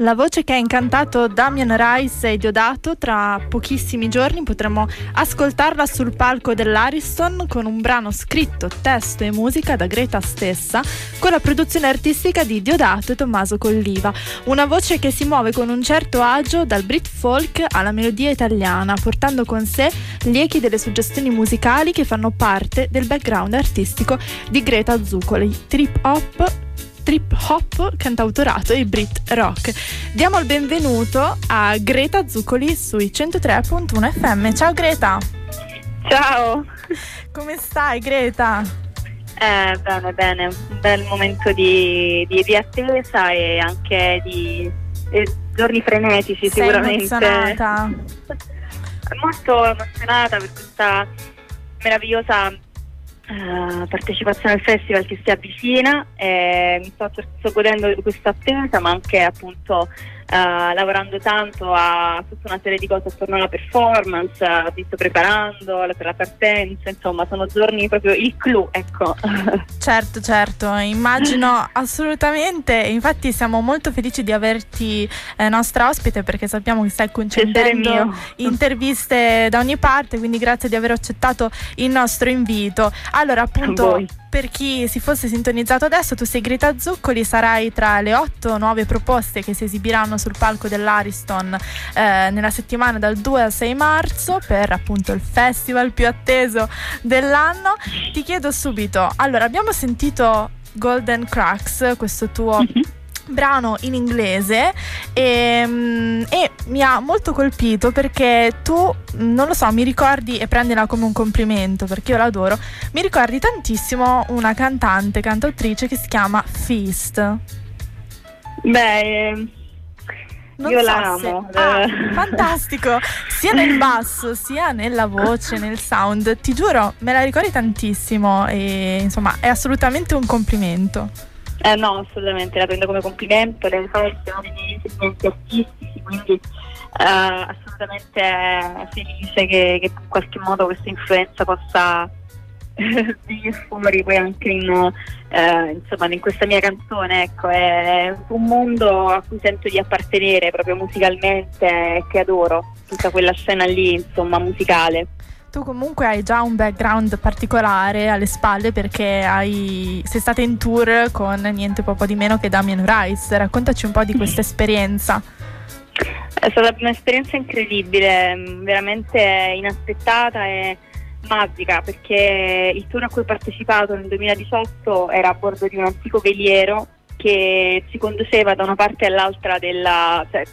La voce che ha incantato Damian Rice e Diodato, tra pochissimi giorni potremo ascoltarla sul palco dell'Ariston con un brano scritto, testo e musica da Greta stessa, con la produzione artistica di Diodato e Tommaso Colliva. Una voce che si muove con un certo agio dal Brit folk alla melodia italiana, portando con sé gli echi delle suggestioni musicali che fanno parte del background artistico di Greta Zuccoli, trip hop trip hop, cantautorato e Brit rock. Diamo il benvenuto a Greta Zuccoli sui 103.1 FM. Ciao Greta! Ciao! Come stai Greta? Eh, bene, bene, un bel momento di, di, di attesa e anche di, di giorni frenetici Sei sicuramente. Emozionata. Molto emozionata per questa meravigliosa uh, partecipazione al festival che si avvicina, e mi sto, sto godendo questa attesa ma anche appunto Uh, lavorando tanto a tutta una serie di cose attorno alla performance, uh, mi sto preparando per la partenza, insomma sono giorni proprio il clou, ecco. Certo, certo, immagino assolutamente, infatti siamo molto felici di averti eh, nostra ospite perché sappiamo che stai concedendo interviste da ogni parte, quindi grazie di aver accettato il nostro invito. Allora appunto per chi si fosse sintonizzato adesso, tu sei Greta Zuccoli, sarai tra le otto nuove proposte che si esibiranno sul palco dell'Ariston eh, nella settimana dal 2 al 6 marzo per appunto il festival più atteso dell'anno. Ti chiedo subito, allora abbiamo sentito Golden Cracks, questo tuo mm-hmm brano in inglese e, mm, e, mi ha molto colpito perché tu, mm, non lo so, mi ricordi e prendila come un complimento perché io l'adoro, mi ricordi tantissimo una cantante, cantautrice che si chiama Feast. Beh, non io so la amo. Se... Ah, fantastico! Sia nel basso, sia nella voce, nel sound. Ti giuro, me la ricordi tantissimo e insomma è assolutamente un complimento. Eh, no, assolutamente, la prendo come complimento, le feste sono dei segmenti artistici, quindi eh, assolutamente felice che, che, in qualche modo questa influenza possa venire fuori poi anche in, eh, insomma, in questa mia canzone, ecco, è un mondo a cui sento di appartenere proprio musicalmente e che adoro, tutta quella scena lì, insomma, musicale. Tu comunque hai già un background particolare alle spalle perché hai, sei stata in tour con niente poco di meno che Damien Rice. Raccontaci un po' di questa esperienza. È stata un'esperienza incredibile, veramente inaspettata e magica perché il tour a cui ho partecipato nel 2018 era a bordo di un antico veliero che si conduceva da una parte all'altra della, cioè,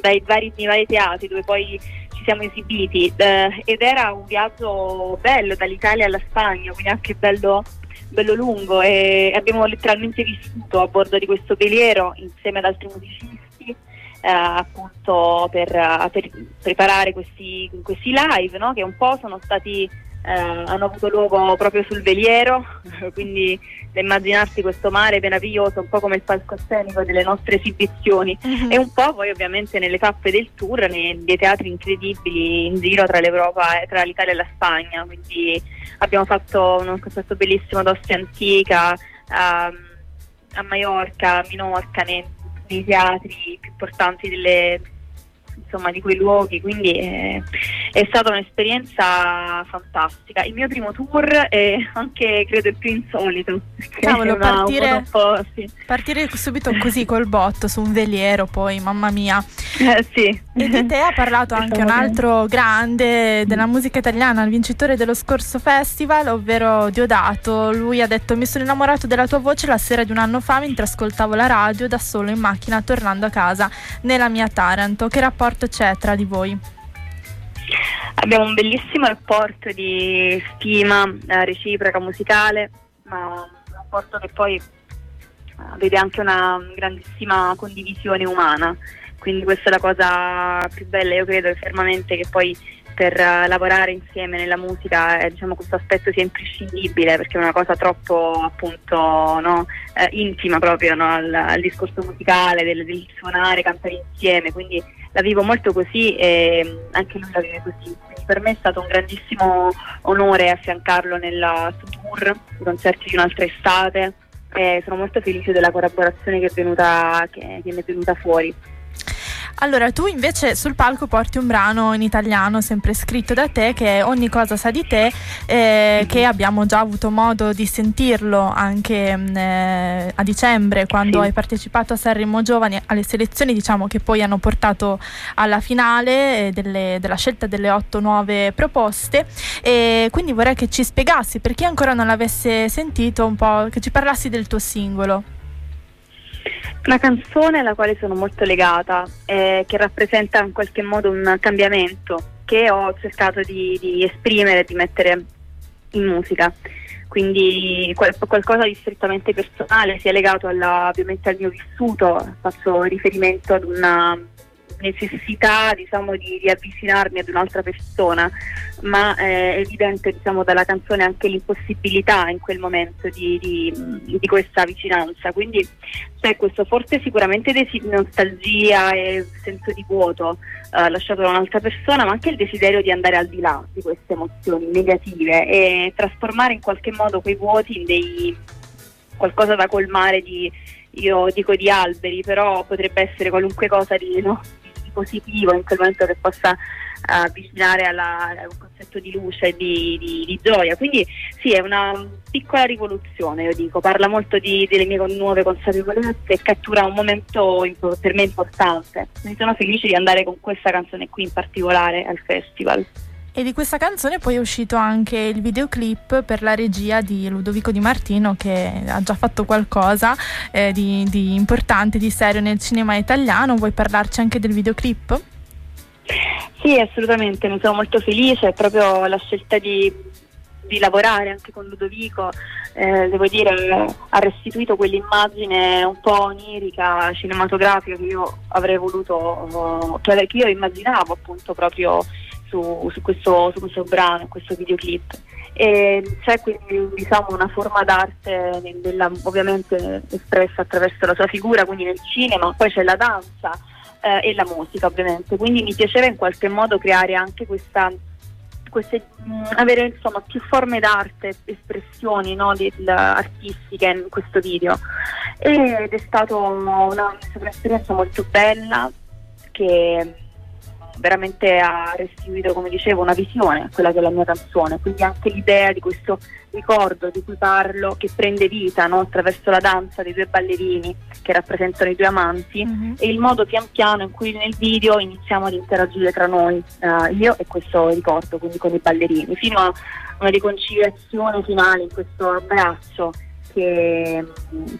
dai, vari, dai vari teatri dove poi siamo esibiti eh, ed era un viaggio bello dall'Italia alla Spagna, quindi anche bello, bello lungo e abbiamo letteralmente vissuto a bordo di questo veliero insieme ad altri musicisti eh, appunto per, per, preparare questi, questi live no? che un po' sono stati eh, hanno avuto luogo proprio sul veliero, quindi da immaginarsi questo mare meraviglioso, un po' come il palcoscenico delle nostre esibizioni. Uh-huh. e un po' poi ovviamente nelle tappe del tour, nei, nei teatri incredibili in giro tra l'Europa, tra l'Italia e la Spagna, quindi abbiamo fatto un concerto bellissimo ad Ostia Antica, a, a Maiorca, a Minorca, nei, nei teatri più importanti delle insomma, di quei luoghi, quindi è, è, stata un'esperienza fantastica. Il mio primo tour è anche credo il più insolito. Cavolo, partire, sì. partire, subito così col botto su un veliero, poi mamma mia. Eh, sì. E di te ha parlato anche un altro grande della musica italiana, il vincitore dello scorso festival, ovvero Diodato. Lui ha detto: Mi sono innamorato della tua voce la sera di un anno fa mentre ascoltavo la radio da solo in macchina tornando a casa nella mia Taranto. Che rapporto c'è tra di voi? Abbiamo un bellissimo rapporto di stima eh, reciproca musicale, ma un rapporto che poi eh, vede anche una grandissima condivisione umana. Quindi questa è la cosa più bella, io credo fermamente che poi per uh, lavorare insieme nella musica eh, diciamo, questo aspetto sia imprescindibile perché è una cosa troppo appunto no, eh, intima proprio no, al, al, discorso musicale, del, del, suonare, cantare insieme, quindi la vivo molto così e anche lui la vive così. Per me è stato un grandissimo onore affiancarlo nella tour, i concerti di un'altra estate e sono molto felice della collaborazione che venuta, che, che mi è venuta fuori. Allora, tu invece sul palco porti un brano in italiano, sempre scritto da te, che è Ogni cosa sa di te, eh, che abbiamo già avuto modo di sentirlo anche mm, eh, a dicembre, quando sì. hai partecipato a Sanremo Giovani, alle selezioni diciamo che poi hanno portato alla finale eh, delle, della scelta delle otto nuove proposte. E quindi vorrei che ci spiegassi, per chi ancora non l'avesse sentito, un po', che ci parlassi del tuo singolo. Una canzone alla quale sono molto legata, eh, che rappresenta in qualche modo un cambiamento che ho cercato di, di esprimere, di mettere in musica. Quindi qual- qualcosa di strettamente personale, sia legato alla, ovviamente al mio vissuto, faccio riferimento ad una necessità diciamo, di, di, avvicinarmi ad un'altra persona, ma è evidente diciamo, dalla canzone anche l'impossibilità in quel momento di, di, di questa vicinanza. Quindi c'è questo forte sicuramente desi- nostalgia e senso di vuoto eh, lasciato da un'altra persona, ma anche il desiderio di andare al di là di queste emozioni negative e trasformare in qualche modo quei vuoti in dei qualcosa da colmare di io dico di alberi, però potrebbe essere qualunque cosa di, no, positivo in quel momento che possa uh, avvicinare alla, a un concetto di luce e di, di, di, gioia. Quindi sì, è una piccola rivoluzione, io dico, parla molto di, delle mie nuove consapevolezze e cattura un momento per me importante. Quindi sono felice di andare con questa canzone qui in particolare al festival. E di questa canzone poi è uscito anche il videoclip per la regia di Ludovico Di Martino che ha già fatto qualcosa eh, di, di, importante, di serio nel cinema italiano. Vuoi parlarci anche del videoclip? Sì, assolutamente, ne sono molto felice, è proprio la scelta di, di lavorare anche con Ludovico, eh, devo dire, ha restituito quell'immagine un po' onirica, cinematografica che io avrei voluto, che io immaginavo appunto proprio su, su, questo, su questo brano, questo videoclip. E c'è quindi diciamo, una forma d'arte della, ovviamente espressa attraverso la sua figura, quindi nel cinema, poi c'è la danza eh, e la musica ovviamente, quindi mi piaceva in qualche modo creare anche questa queste, mh, mm, avere insomma più forme d'arte, espressioni no, di, artistiche in questo video. Ed è stata un'esperienza molto bella che veramente ha restituito, come dicevo, una visione a quella che è la mia canzone, quindi anche l'idea di questo ricordo di cui parlo che prende vita no? attraverso la danza dei due ballerini che rappresentano i due amanti mm-hmm. e il modo pian piano in cui nel video iniziamo ad interagire tra noi, uh, io e questo ricordo, quindi con i ballerini, fino a una riconciliazione finale in questo abbraccio che,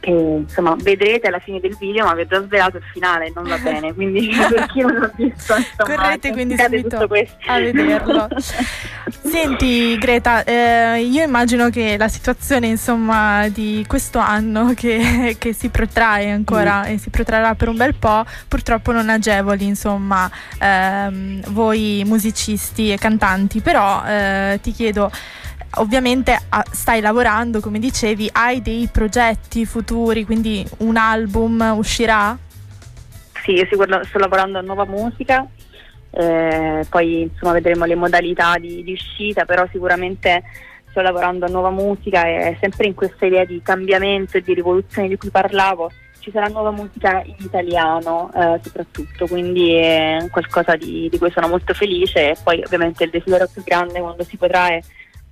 che, insomma vedrete alla fine del video ma vi ho già svelato il finale non va bene quindi per chi non l'ha visto insomma, correte quindi subito a vederlo. Senti Greta eh, io immagino che la situazione insomma di questo anno che, che si protrae ancora mm. e si protrarrà per un bel po' purtroppo non agevoli insomma ehm, voi musicisti e cantanti. Però eh, ti chiedo ovviamente ah, stai lavorando, come dicevi, hai dei progetti futuri, quindi un album uscirà? Sì, io sto lavorando a nuova musica, eh, poi insomma vedremo le modalità di, di, uscita, però sicuramente sto lavorando a nuova musica e sempre in questa idea di cambiamento e di rivoluzione di cui parlavo ci sarà nuova musica in italiano eh, soprattutto, quindi è qualcosa di, di, cui sono molto felice e poi ovviamente il desiderio più grande quando si potrà è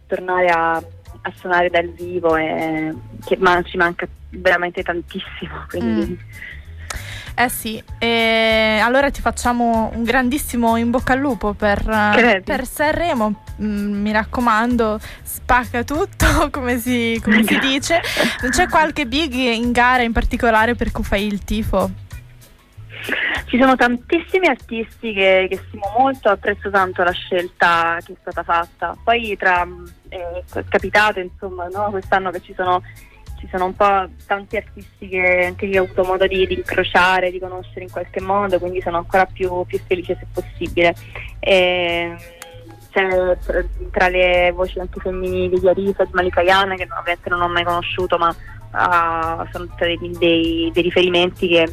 tornare a, a suonare dal vivo e che ma, ci manca veramente tantissimo. Quindi. Mm. Eh sì, e allora ti facciamo un grandissimo in bocca al lupo per, per Sanremo. Mm, mi raccomando, spacca tutto, come si, come si dice. Non c'è qualche big in gara in particolare per cui fai il tifo? Ci sono tantissimi artisti che, che stimo molto, apprezzo tanto la scelta che è stata fatta. Poi tra, eh, è capitato insomma no, quest'anno che ci sono, ci sono, un po' tanti artisti che anche io ho avuto modo di, di incrociare, di conoscere in qualche modo, quindi sono ancora più, più felice se possibile. E, c'è tra le voci anche femminili di Arisa, di Malika che ovviamente non ho mai conosciuto, ma uh, sono stati dei, dei riferimenti che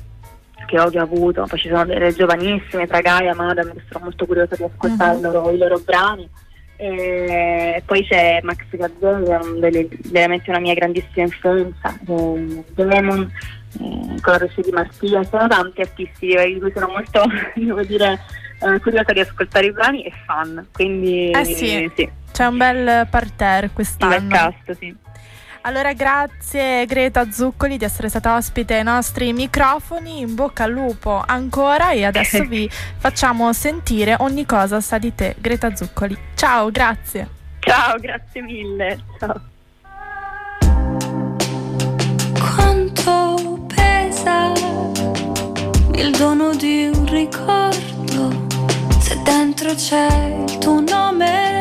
che odio ho avuto, poi ci sono delle giovanissime tra Gaia e Madame che sono molto curiosa di ascoltare i, loro, i loro brani. E poi c'è Max Gazzolo, veramente una mia grandissima influenza, eh, Demon, con la Rossi di Martiglia, sono tanti artisti di cui sono molto, devo dire, eh, curiosa di ascoltare i brani e fan, quindi eh sì, sì. c'è un bel parterre quest'anno. Un bel cast, sì. Allora grazie Greta Zuccoli di essere stata ospite ai nostri microfoni, in bocca al lupo ancora e adesso vi facciamo sentire ogni cosa sa di te Greta Zuccoli. Ciao, grazie. Ciao, grazie mille. Ciao. Quanto pesa il dono di un ricordo se dentro c'è il tuo nome?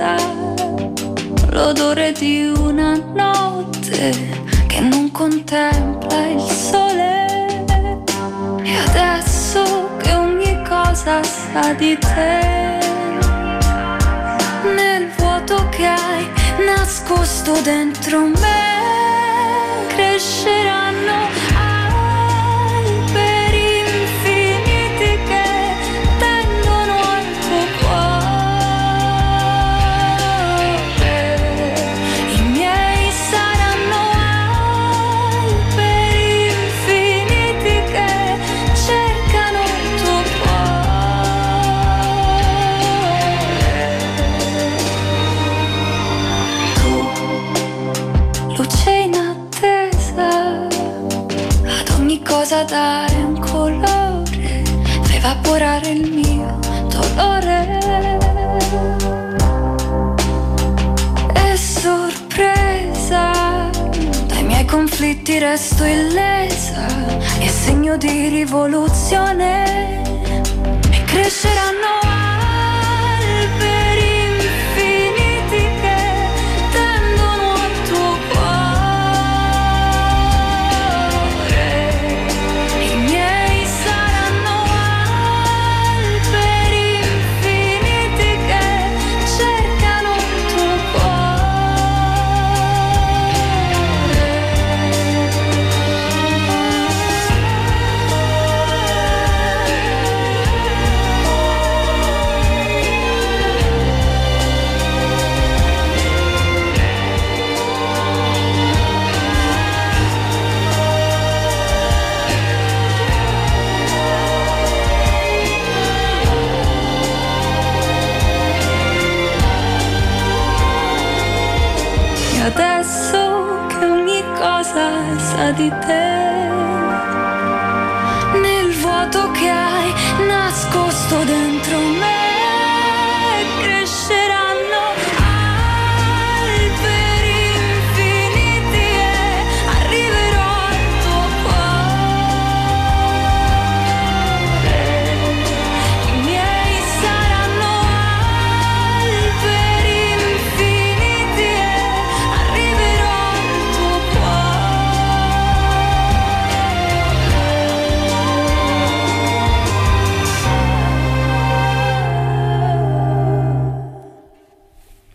Pesa l'odore di una notte che non contempla il sole. E adesso che ogni cosa sa di te, nel vuoto che hai nascosto dentro me, cresceranno conflitti resto illesa, è segno di rivoluzione. E cresceranno di te